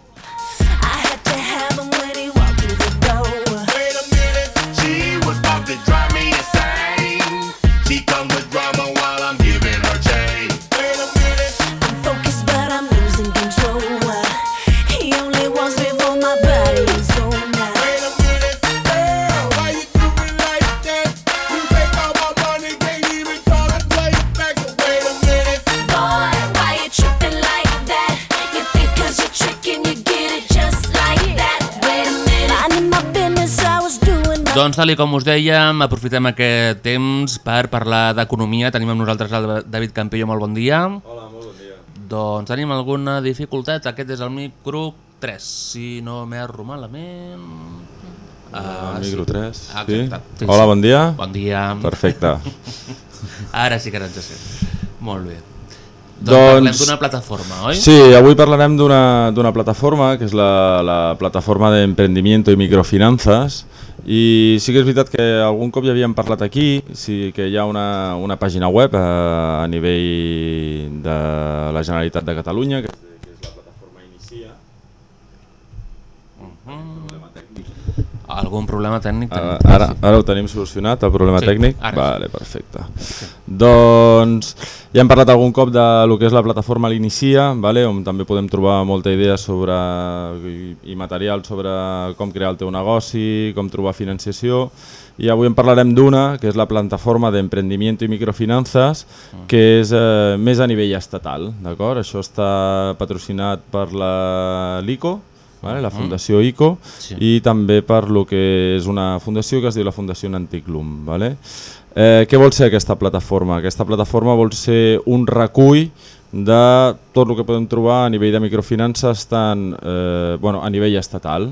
B: Doncs tal com us dèiem, aprofitem aquest temps per parlar d'economia. Tenim amb nosaltres el David Campillo, molt bon dia.
I: Hola, molt bon dia.
B: Doncs tenim alguna dificultat. Aquest és el micro 3, si no m'erro malament...
I: Ah, micro 3,
B: Ah,
I: sí? Hola, bon dia.
B: Bon dia.
I: Perfecte. <laughs>
B: Ara sí que ens sent. Molt bé. Doncs, parlem d'una plataforma, oi?
I: Sí, avui parlarem d'una d'una plataforma, que és la, la plataforma d'emprendimiento i microfinances, i sí que és veritat que algun cop ja havíem parlat aquí, sí que hi ha una, una pàgina web eh, a nivell de la Generalitat de Catalunya, que, que és la plataforma Inicia.
B: Algun problema tècnic?
I: Ara,
B: tenim?
I: ara, ara ho tenim solucionat, el problema
B: Sí,
I: tècnic?
B: ara sí.
I: Vale, perfecte. Doncs ja hem parlat algun cop de lo que és la plataforma L'Inicia, vale? on també podem trobar molta idea sobre i, i material sobre com crear el teu negoci, com trobar financiació, i avui en parlarem d'una, que és la plataforma d'emprendimiento i microfinances, que és eh, més a nivell estatal? Això està patrocinat per la l'ICO, vale? la Fundació ICO,
B: Sí.
I: i també per lo que és una fundació que es diu la Fundació Anticlum. Vale? Eh, què vol ser aquesta plataforma? Aquesta plataforma vol ser un recull de tot el que podem trobar a nivell de microfinances tant, eh, bueno, a nivell estatal.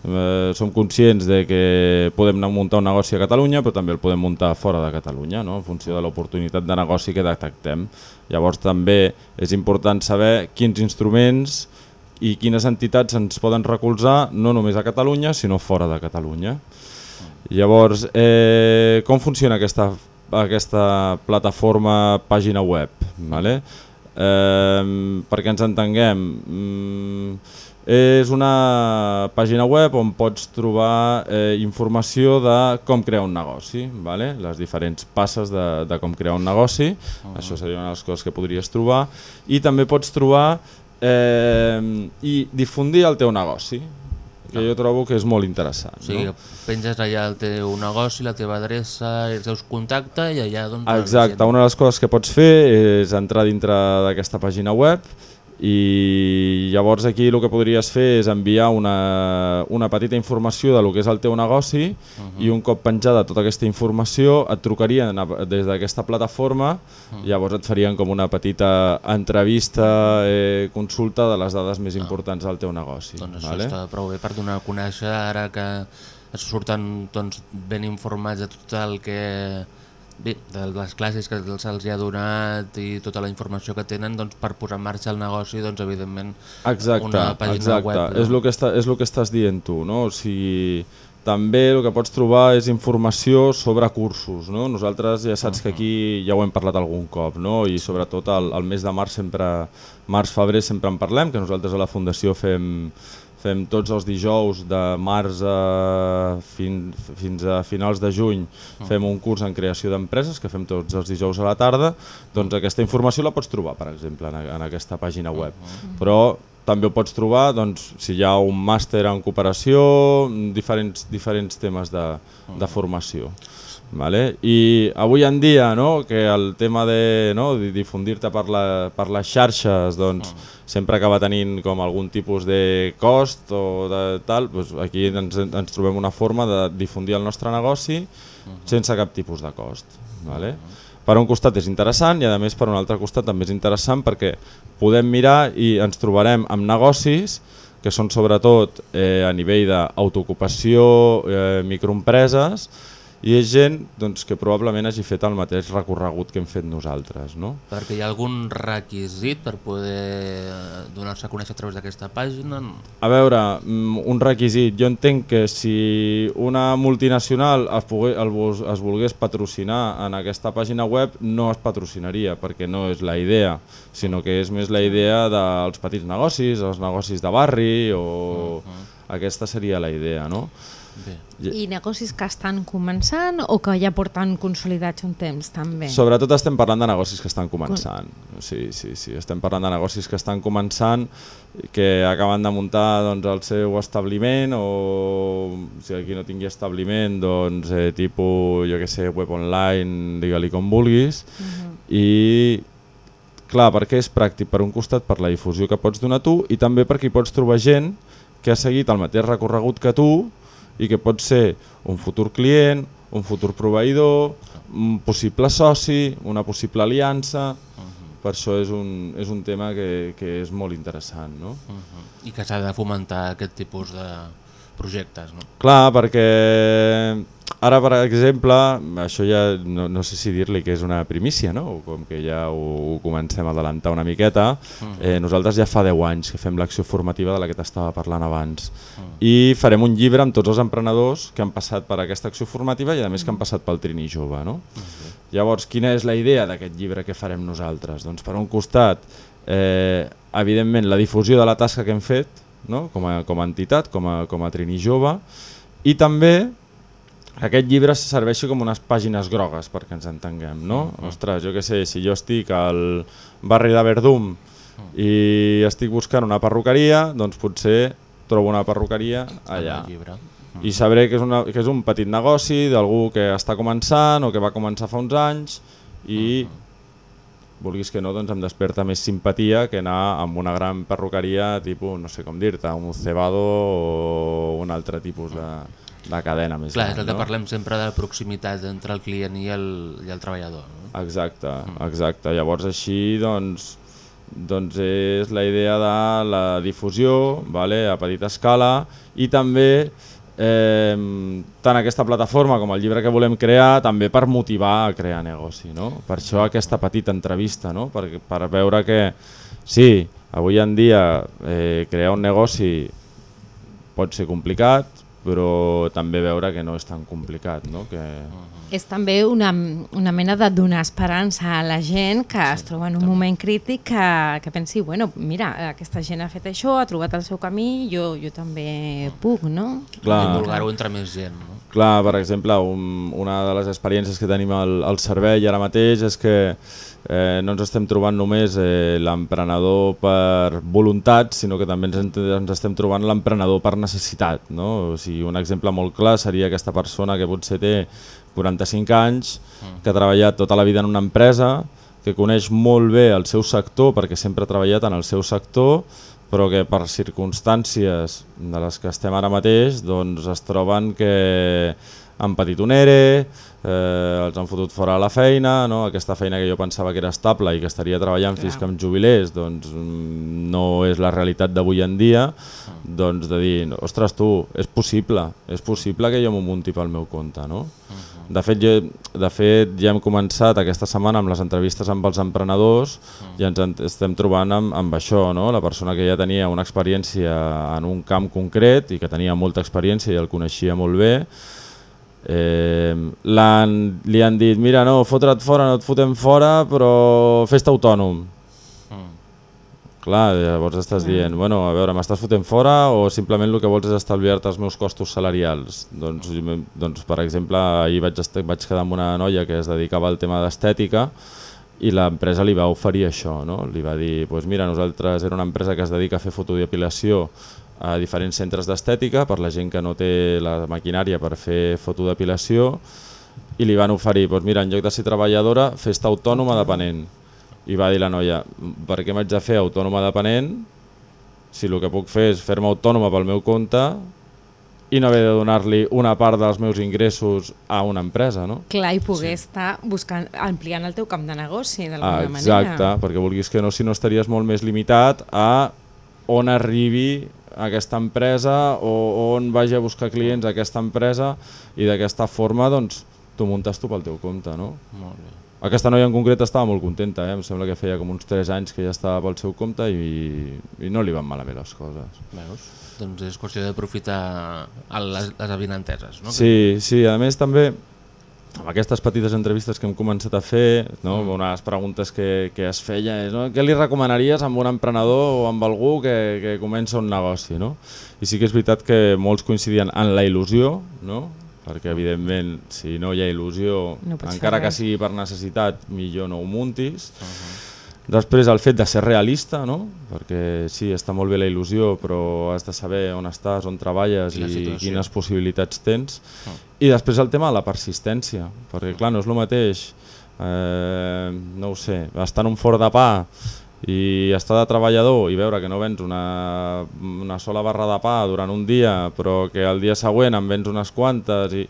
I: Eh, som conscients de que podem muntar un negoci a Catalunya però també el podem muntar fora de Catalunya no? en funció de l'oportunitat de negoci que detectem. Llavors també és important saber quins instruments i quines entitats ens poden recolzar no només a Catalunya sinó fora de Catalunya. Llavors, eh, com funciona aquesta, aquesta plataforma pàgina web? Vale? Eh, perquè ens entenguem, mm, és una pàgina web on pots trobar eh, informació de com crear un negoci, vale? les diferents passes de, de com crear un negoci, això seria una de les coses que podries trobar, i també pots trobar eh, i difundir el teu negoci, que jo trobo que és molt interessant.
B: O sigui,
I: no?
B: que penges allà el teu negoci, la teva adreça, els teus contactes i allà doncs...
I: Exacte, una de les coses que pots fer és entrar dintre d'aquesta pàgina web i llavors aquí el que podries fer és enviar una, una petita informació de lo que és el teu negoci uh -huh. i un cop penjada tota aquesta informació et trucarien a- des d'aquesta plataforma uh -huh. llavors et farien com una petita entrevista, eh, consulta de les dades més importants del teu negoci.
B: Doncs això
I: vale?
B: està prou bé per donar a conèixer ara que surten doncs, ben informats de tot el que bé, de les classes que se'ls ha donat i tota la informació que tenen doncs, per posar en marxa el negoci, doncs, evidentment,
I: Exacte,
B: una pàgina
I: exacte.
B: web.
I: És, el que està, és el que estàs dient tu. No? O sigui, també el que pots trobar és informació sobre cursos. No? Nosaltres ja saps que aquí ja ho hem parlat algun cop no? i sobretot al, al mes de març, sempre març-febrer sempre en parlem, que nosaltres a la Fundació fem, fem tots els dijous de març a fin, fins a finals de juny fem un curs en creació d'empreses que fem tots els dijous a la tarda. Doncs aquesta informació la pots trobar per exemple en, en aquesta pàgina web. Però també ho pots trobar doncs, si hi ha un màster en cooperació diferents, diferents temes de, de formació Vale? I avui en dia no, que el tema de no, de difundir-te per, la, per les xarxes doncs, sempre acaba tenint com algun tipus de cost o de tal, doncs aquí ens, ens trobem una forma de difundir el nostre negoci sense cap tipus de cost. Vale? Per un costat és interessant i a més per un altre costat també és interessant perquè podem mirar i ens trobarem amb negocis que són sobretot eh, a nivell d'autoocupació, eh, microempreses, i és gent doncs, que probablement hagi fet el mateix recorregut que hem fet nosaltres. No?
B: Perquè hi ha algun requisit per poder donar-se a conèixer a través d'aquesta pàgina?
I: A veure, mm, un requisit. Jo entenc que si una multinacional es, pogués, es volgués patrocinar en aquesta pàgina web no es patrocinaria perquè no és la idea, sinó que és més la idea dels petits negocis, els negocis de barri o aquesta seria la idea. No?
B: Bé.
C: I negocis que estan començant o que ja porten consolidats un temps també?
I: Sobretot estem parlant de negocis que estan començant. Sí, sí, sí, estem parlant de negocis que estan començant, que acaben de muntar doncs, el seu establiment o si aquí no tingui establiment, doncs eh, tipus, jo que sé, web online, digue-li com vulguis. I clar, perquè és pràctic per un costat per la difusió que pots donar tu i també perquè hi pots trobar gent que ha seguit el mateix recorregut que tu i que pot ser un futur client, un futur proveïdor, un possible soci, una possible aliança, per això és un, és un tema que, que és molt interessant. No?
B: I que s'ha de fomentar aquest tipus de projectes. No?
I: Clar, perquè ara, per exemple, això ja no, no sé si dir-li que és una primícia, no? com que ja ho, ho comencem a adelantar una miqueta, eh, nosaltres ja fa 10 anys que fem l'acció formativa de la que t'estava parlant abans i farem un llibre amb tots els emprenedors que han passat per aquesta acció formativa i a més que han passat pel Trini Jove. No? Llavors, quina és la idea d'aquest llibre que farem nosaltres? Doncs per un costat, eh, evidentment, la difusió de la tasca que hem fet no? com, a, com a entitat, com a, com a Trini Jove, i també aquest llibre serveixi com unes pàgines grogues perquè ens entenguem, no? Ostres, jo què sé, si jo estic al barri de Verdum i estic buscant una perruqueria, doncs potser trobo una perruqueria allà.
B: el llibre.
I: I sabré que és, una, que és un petit negoci d'algú que està començant o que va començar fa uns anys i vulguis que no, doncs em desperta més simpatia que anar amb una gran perruqueria tipus, no sé com dir-te, un cebado o un altre tipus de, de cadena més
B: Clar, és
I: gran.
B: el que
I: no?
B: parlem sempre de la proximitat entre el client i el, i el treballador. No?
I: Exacte, exacte. Llavors així doncs, doncs és la idea de la difusió vale, a petita escala i també eh, tant aquesta plataforma com el llibre que volem crear també per motivar a crear negoci. No? Per això aquesta petita entrevista, no? per, per veure que sí, avui en dia eh, crear un negoci pot ser complicat, però també veure que no és tan complicat, no? que,
C: És també una, una mena de donar esperança a la gent que es troba en un moment crític que, que pensi, bueno, mira, aquesta gent ha fet això, ha trobat el seu camí, jo, jo també puc, no?
I: Clar.
B: Divulgar-ho entre més gent. No?
I: Clar, per exemple, un, una de les experiències que tenim al, al servei ara mateix és que eh, no ens estem trobant només eh, l'emprenedor per voluntat, sinó que també ens, ens estem trobant l'emprenedor per necessitat. No? O sigui, un exemple molt clar seria aquesta persona que potser té 45 anys, que ha treballat tota la vida en una empresa, que coneix molt bé el seu sector perquè sempre ha treballat en el seu sector, però que per circumstàncies de les que estem ara mateix doncs es troben que han patit un ERE, eh, els han fotut fora la feina, no? aquesta feina que jo pensava que era estable i que estaria treballant fins que em jubilés, doncs mm, no és la realitat d'avui en dia, doncs de dir, ostres tu, és possible, és possible que jo m'ho munti pel meu compte, no? De fet, jo, de fet, ja hem començat aquesta setmana amb les entrevistes amb els emprenedors i ens en- estem trobant amb, amb això, no? la persona que ja tenia una experiència en un camp concret i que tenia molta experiència i el coneixia molt bé, eh, l'han- li han dit, mira, no, fotre't fora, no et fotem fora, però fes-te autònom. Clar, llavors estàs dient, bueno, a veure, m'estàs fotent fora o simplement el que vols és estalviar-te els meus costos salarials? Doncs, doncs per exemple, ahir vaig, vaig quedar amb una noia que es dedicava al tema d'estètica i l'empresa li va oferir això, no? li va dir, pues mira, nosaltres era una empresa que es dedica a fer fotodepilació a diferents centres d'estètica per la gent que no té la maquinària per fer fotodepilació i li van oferir, pues mira, en lloc de ser treballadora, fes-te autònoma depenent. I va dir la noia, per què m'haig de fer autònoma depenent si el que puc fer és fer-me autònoma pel meu compte i no haver de donar-li una part dels meus ingressos a una empresa, no?
C: Clar, i poder sí. estar buscant, ampliant el teu camp de negoci, d'alguna
I: Ah,
C: manera.
I: exacte, perquè vulguis que no, si no estaries molt més limitat a on arribi aquesta empresa o on vagi a buscar clients aquesta empresa i d'aquesta forma doncs tu muntes tu pel teu compte, no?
B: Molt bé.
I: Aquesta noia en concret estava molt contenta, eh? em sembla que feia com uns 3 anys que ja estava pel seu compte i, i no li van malament les coses.
B: Veus? Doncs és qüestió d'aprofitar les, les avinenteses, no?
I: Sí, sí, a més també amb aquestes petites entrevistes que hem començat a fer, no? una de les preguntes que, que es feia és no? què li recomanaries amb un emprenedor o amb algú que, que comença un negoci? No? I sí que és veritat que molts coincidien en la il·lusió, no? Perquè evidentment si no hi ha il·lusió,
C: No
I: encara que sigui per necessitat, millor no ho muntis. Després el fet de ser realista, no? perquè sí, està molt bé la il·lusió, però has de saber on estàs, on treballes
B: I
I: i
B: situació.
I: quines possibilitats tens.
B: Ah.
I: I després el tema de la persistència, perquè clar, no és el mateix, eh, no ho sé, estar en un forn de pa i estar de treballador i veure que no vens una, una sola barra de pa durant un dia, però que el dia següent en vens unes quantes i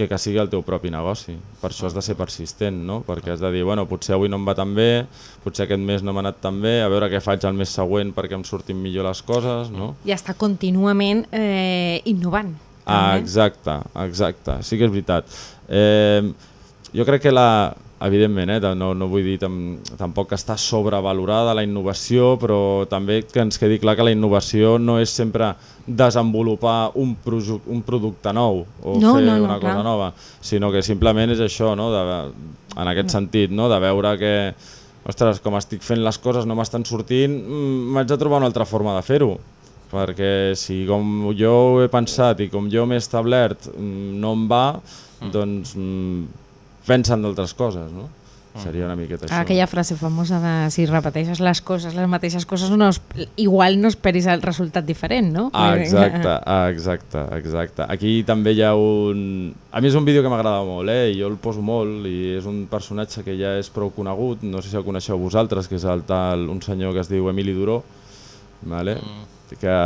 I: que que sigui el teu propi negoci. Per això has de ser persistent, no? perquè has de dir, bueno, potser avui no em va tan bé, potser aquest mes no m'ha anat tan bé, a veure què faig el mes següent perquè em surtin millor les coses, no?
C: I està contínuament eh, innovant.
I: Ah, exacte, exacte, sí que és veritat. Eh, jo crec que la, evidentment, eh, no, no vull dir tam, tampoc que està sobrevalorada la innovació, però també que ens quedi clar que la innovació no és sempre desenvolupar un, proju- un producte nou o
C: No,
I: fer
C: no, no,
I: una cosa
C: clar.
I: nova, sinó que simplement és això, no, de, en aquest sentit, no, de veure que ostres, com estic fent les coses no m'estan sortint, mm, m'haig de trobar una altra forma de fer-ho. Perquè si com jo ho he pensat i com jo m'he establert mm, no em va, doncs mm, pensa en d'altres coses, no? Seria una miqueta això.
C: Aquella frase famosa de si repeteixes les coses, les mateixes coses, no es, igual no esperis el resultat diferent, no?
I: Ah, exacte, ah, exacte, exacte. Aquí també hi ha un... A mi és un vídeo que m'agrada molt, eh? i jo el poso molt, i és un personatge que ja és prou conegut, no sé si el coneixeu vosaltres, que és el tal, un senyor que es diu Emili Duró, vale? Que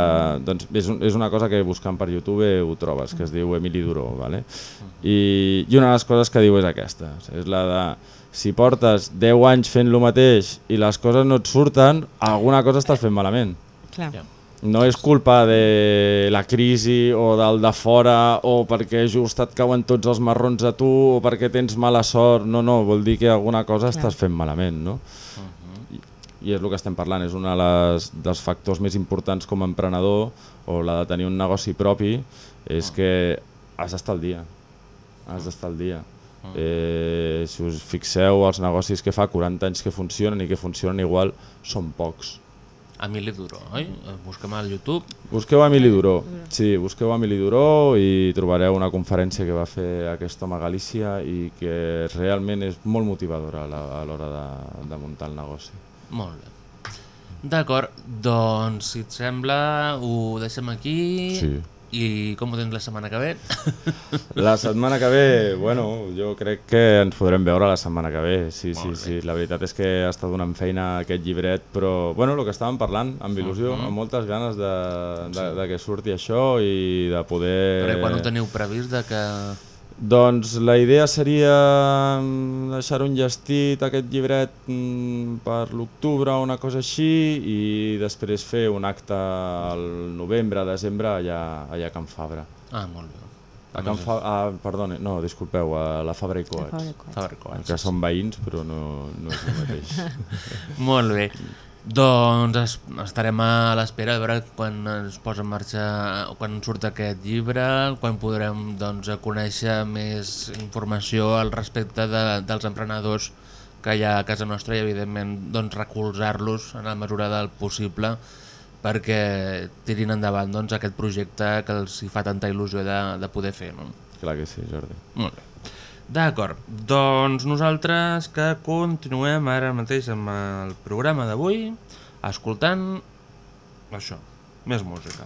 I: doncs, és, un, és una cosa que buscant per YouTube ho trobes, que es diu Emili Duró. Vale? I, I una de les coses que diu és aquesta, és la de si portes 10 anys fent lo mateix i les coses no et surten, alguna cosa estàs fent malament.
C: Clar.
I: No és culpa de la crisi o del de fora o perquè just et cauen tots els marrons a tu o perquè tens mala sort, no, no, vol dir que alguna cosa
C: Clar.
I: estàs fent malament, no? I, I és el que estem parlant, és un dels factors més importants com a emprenedor o la de tenir un negoci propi, és que has d'estar al dia, has d'estar al dia. Eh, si us fixeu, els negocis que fa 40 anys que funcionen i que funcionen igual són pocs.
B: Emili Duró, oi? Busquem al YouTube.
I: Busqueu Emili Duró, sí, busqueu Emili Duró i trobareu una conferència que va fer aquest home a Galícia i que realment és molt motivadora a l'hora de, de muntar el negoci.
B: Molt bé. D'acord, doncs si et sembla ho deixem aquí
I: Sí.
B: i com ho tens la setmana que ve? <laughs>
I: La setmana que ve, bueno, jo crec que ens podrem veure la setmana que ve, sí, sí, sí. La veritat és que està donant feina aquest llibret, però, bueno, el que estàvem parlant, amb il·lusió,
B: Mhm.
I: amb moltes ganes de, de, de que surti això i de poder...
B: Perquè quan ho teniu previst de que...
I: Doncs la idea seria mm, deixar un llestit aquest llibret mm, per l'octubre o una cosa així i després fer un acte al novembre, desembre allà, allà a Can Fabra.
B: Ah, molt bé.
I: A Can Fa... ah, perdona, no, disculpeu, a la. Fabra i Coats.
C: Fabra i Coats,
I: Que són veïns, però no, no és el mateix. <laughs>
B: Molt bé. Doncs es, estarem a l'espera de veure quan es posa en marxa, quan surt aquest llibre, quan podrem doncs, conèixer més informació al respecte de, dels emprenedors que hi ha a casa nostra i evidentment doncs, recolzar-los en la mesura del possible perquè tirin endavant doncs, aquest projecte que els hi fa tanta il·lusió de, de poder fer. No?
I: Clar que sí, Jordi.
B: Molt bé. D'acord, doncs nosaltres que continuem ara mateix amb el programa d'avui escoltant això, més música.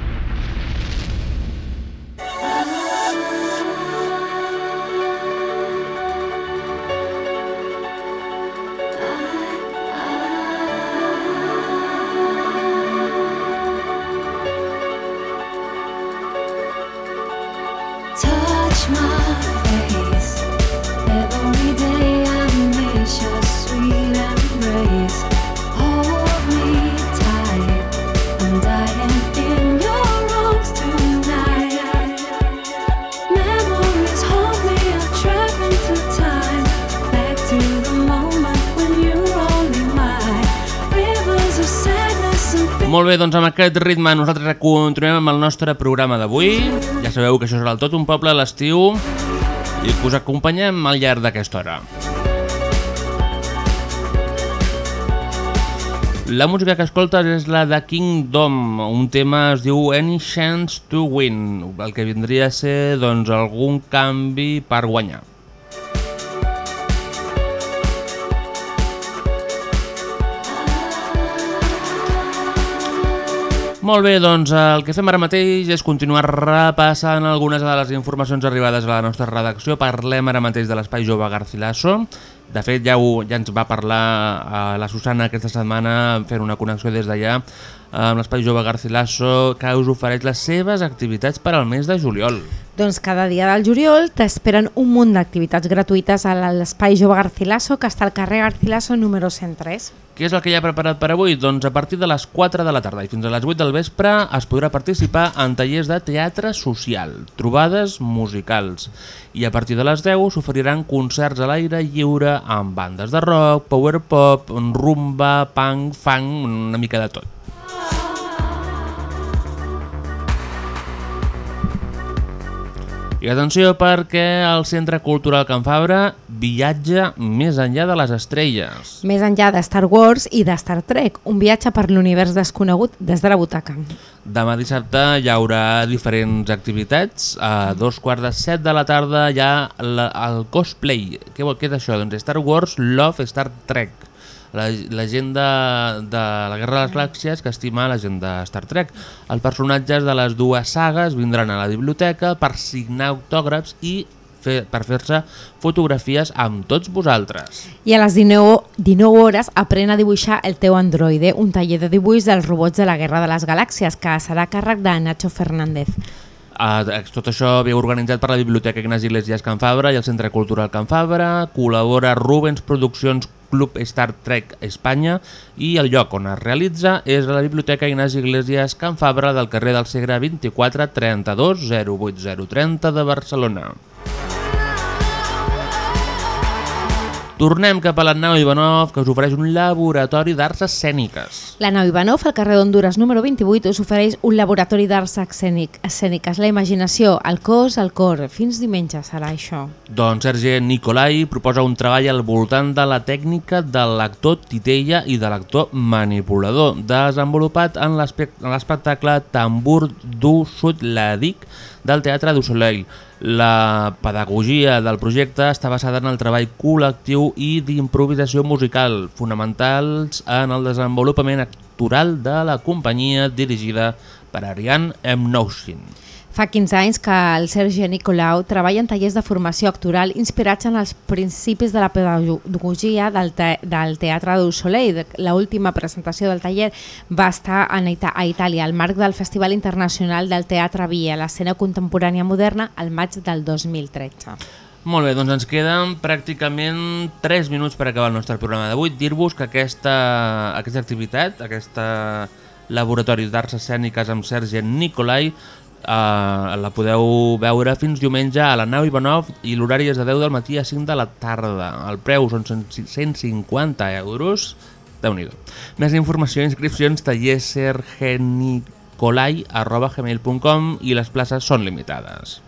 J: Música
B: Molt bé, doncs amb aquest ritme nosaltres continuem amb el nostre programa d'avui. Ja sabeu que això serà el tot un poble a l'estiu i que us acompanyem al llarg d'aquesta hora. La música que escoltes és la de Kingdom, un tema es diu Any Chance to Win, el que vindria a ser doncs, algun canvi per guanyar. Molt bé, doncs el que fem ara mateix és continuar repassant algunes de les informacions arribades a la nostra redacció. Parlem ara mateix de l'Espai Jove Garcilaso. De fet, ja, ho, ja ens va parlar a la Susana aquesta setmana fent una connexió des d'allà amb l'Espai Jove Garcilaso que us ofereix les seves activitats per al mes de juliol.
C: Doncs cada dia del juliol t'esperen un munt d'activitats gratuïtes a l'Espai Jove Garcilaso, que està al carrer Garcilaso número 103.
B: Què és el que hi ha preparat per avui? Doncs a partir de les 4 de la tarda i fins a les 8 del vespre es podrà participar en tallers de teatre social, trobades musicals i a partir de les 10 s'oferiran concerts a l'aire lliure amb bandes de rock, power pop, rumba, punk, funk, una mica de tot. I atenció perquè el Centre Cultural Can Fabra viatja més enllà de les estrelles.
C: Més enllà de Star Wars i de Star Trek, un viatge per l'univers desconegut des de la butaca.
B: Demà dissabte hi haurà diferents activitats. A dos quarts de set de la tarda hi ha la, el cosplay. Què, què és això? Doncs Star Wars Love Star Trek. La, la gent de, de la Guerra de les Galàxies que estima la gent de Star Trek. Els personatges de les dues sagues vindran a la biblioteca per signar autògrafs i fer, per fer-se fotografies amb tots vosaltres.
C: I a les 19, 19 hores aprèn a dibuixar el teu androide, un taller de dibuix dels robots de la Guerra de les Galàxies, que serà càrrec de Nacho Fernández.
B: Uh, tot això ve organitzat per la Biblioteca Ignasi Iglesias Can Fabra i el Centre Cultural Can Fabra, col·labora Rubens Produccions Club Star Trek Espanya i el lloc on es realitza és a la Biblioteca Ignasi Iglesias Can Fabra del carrer del Segre 24 32 08030 de Barcelona. Tornem cap a la nau Ivanov, que us ofereix un laboratori d'arts escèniques.
C: La nau Ivanov, al carrer d'Honduras número 28, us ofereix un laboratori d'arts escènic, escèniques, la imaginació, el cos, el cor. Fins diumenge serà això.
B: Doncs Sergi Nicolai proposa un treball al voltant de la tècnica de l'actor titella i de l'actor manipulador, desenvolupat en l'espectacle Tambur du Sud Ladic del Teatre du Soleil. La pedagogia del projecte està basada en el treball col·lectiu i d'improvisació musical, fonamentals en el desenvolupament actoral de la companyia dirigida per Ariane M.
C: Fa 15 anys que el Sergi Nicolau treballa en tallers de formació actoral inspirats en els principis de la pedagogia del, te del Teatre du Soleil. La última presentació del taller va estar en Ita a Itàlia, al marc del Festival Internacional del Teatre Via, l'escena contemporània moderna, al maig del 2013.
B: Molt bé, doncs ens queden pràcticament 3 minuts per acabar el nostre programa d'avui. Dir-vos que aquesta, aquesta activitat, aquesta laboratori d'arts escèniques amb Sergi Nicolai, eh, la podeu veure fins diumenge a la nau Ivanov i l'horari és de 10 del matí a 5 de la tarda. El preu són 150 euros. déu nhi Més informació i inscripcions tallersergenicolai arroba gmail.com i les places són limitades.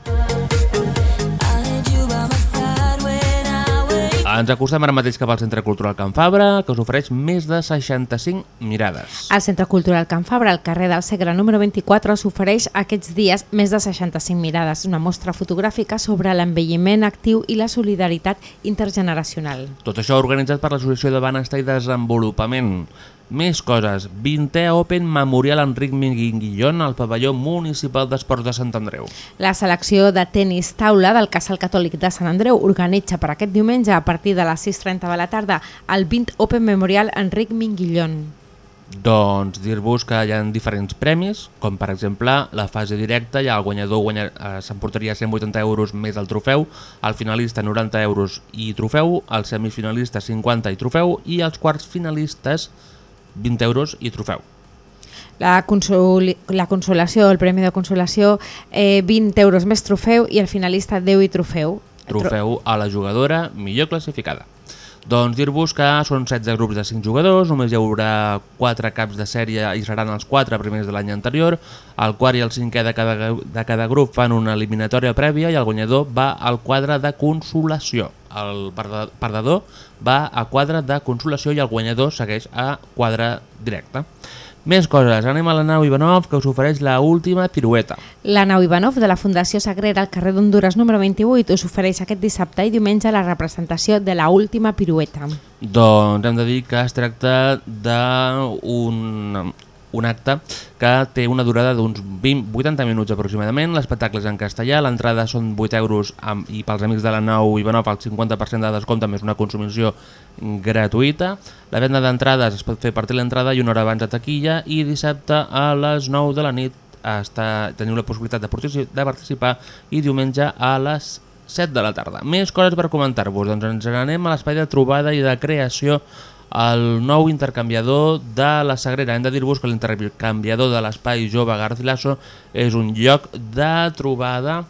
B: Ens acostem ara mateix cap al Centre Cultural Can Fabra, que us ofereix més de 65 mirades.
C: El Centre Cultural Can Fabra, al carrer del Segre número 24, s'ofereix aquests dies més de 65 mirades, una mostra fotogràfica sobre l'envelliment actiu i la solidaritat intergeneracional.
B: Tot això organitzat per l'Associació de Benestar i Desenvolupament. Més coses. 20è Open Memorial Enric Minguillón al pavelló municipal d'esports de Sant Andreu.
C: La selecció de tennis taula del Casal Catòlic de Sant Andreu organitza per aquest diumenge a partir de les 6.30 de la tarda el 20 Open Memorial Enric Minguillón.
B: Doncs dir-vos que hi ha diferents premis, com per exemple la fase directa, ja el guanyador guanya, eh, s'emportaria 180 euros més el trofeu, el finalista 90 euros i trofeu, el semifinalista 50 i trofeu i els quarts finalistes 20 euros i trofeu.
C: La, consoli la consolació, el premi de consolació, eh, 20 euros més trofeu i el finalista 10 i trofeu.
B: Trofeu a la jugadora millor classificada. Doncs dir-vos que són 16 grups de 5 jugadors, només hi haurà 4 caps de sèrie i seran els 4 primers de l'any anterior, el quart i el cinquè de cada, de cada grup fan una eliminatòria prèvia i el guanyador va al quadre de consolació. El perdedor va a quadre de consolació i el guanyador segueix a quadre directe. Més coses, anem a la nau Ivanov que us ofereix la última pirueta.
C: La nau Ivanov de la Fundació Sagrera al carrer d'Honduras número 28 us ofereix aquest dissabte i diumenge la representació de la última pirueta.
B: Doncs hem de dir que es tracta d'un un acte que té una durada d'uns 20 80 minuts aproximadament. L'espectacle és en castellà, l'entrada són 8 euros amb, i pels amics de la nau Ivanov el 50% de descompte més una consumició gratuïta. La venda d'entrades es pot fer per l'entrada i una hora abans de taquilla i dissabte a les 9 de la nit està, teniu la possibilitat de, partici- de participar i diumenge a les 7 de la tarda. Més coses per comentar-vos, doncs ens n'anem a l'espai de trobada i de creació el nou intercanviador de la Sagrera. Hem de dir-vos que l'intercanviador de l'espai jove Garcilaso és un lloc de trobada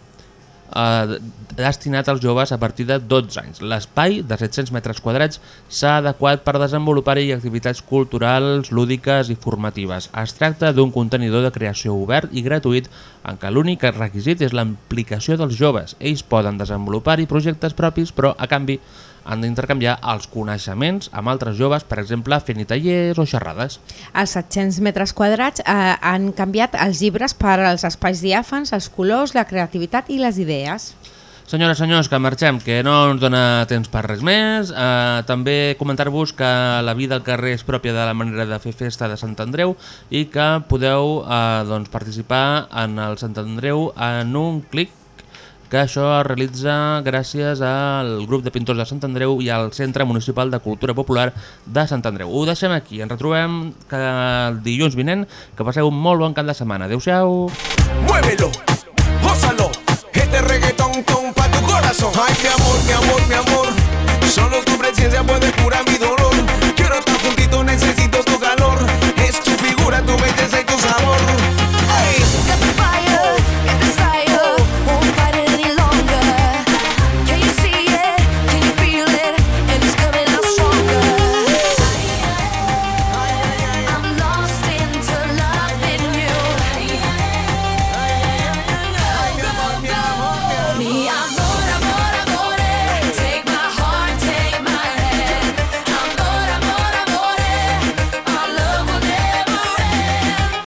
B: eh, destinat als joves a partir de 12 anys. L'espai, de 700 metres quadrats, s'ha adequat per desenvolupar-hi activitats culturals, lúdiques i formatives. Es tracta d'un contenidor de creació obert i gratuït en què l'únic requisit és l'implicació dels joves. Ells poden desenvolupar-hi projectes propis, però a canvi han d'intercanviar els coneixements amb altres joves, per exemple, fent-hi tallers o xerrades.
C: Els 700 metres quadrats eh, han canviat els llibres per als espais diàfans, els colors, la creativitat i les idees.
B: Senyores, senyors, que marxem, que no ens dona temps per res més. Eh, també comentar-vos que la vida al carrer és pròpia de la manera de fer festa de Sant Andreu i que podeu eh, doncs, participar en el Sant Andreu en un clic que això es realitza gràcies al grup de pintors de Sant Andreu i al Centre Municipal de Cultura Popular de Sant Andreu. Ho deixem aquí, ens retrobem que el dilluns vinent, que passeu un molt bon cap de setmana. Adéu-siau!
K: Muévelo, gózalo, este reggaeton con pa tu corazón. Ay, mi amor, mi amor, mi amor, solo tu presencia puede curar mi dolor. Quiero estar juntito, necesito tu calor, es tu figura, tu belleza y tu sabor.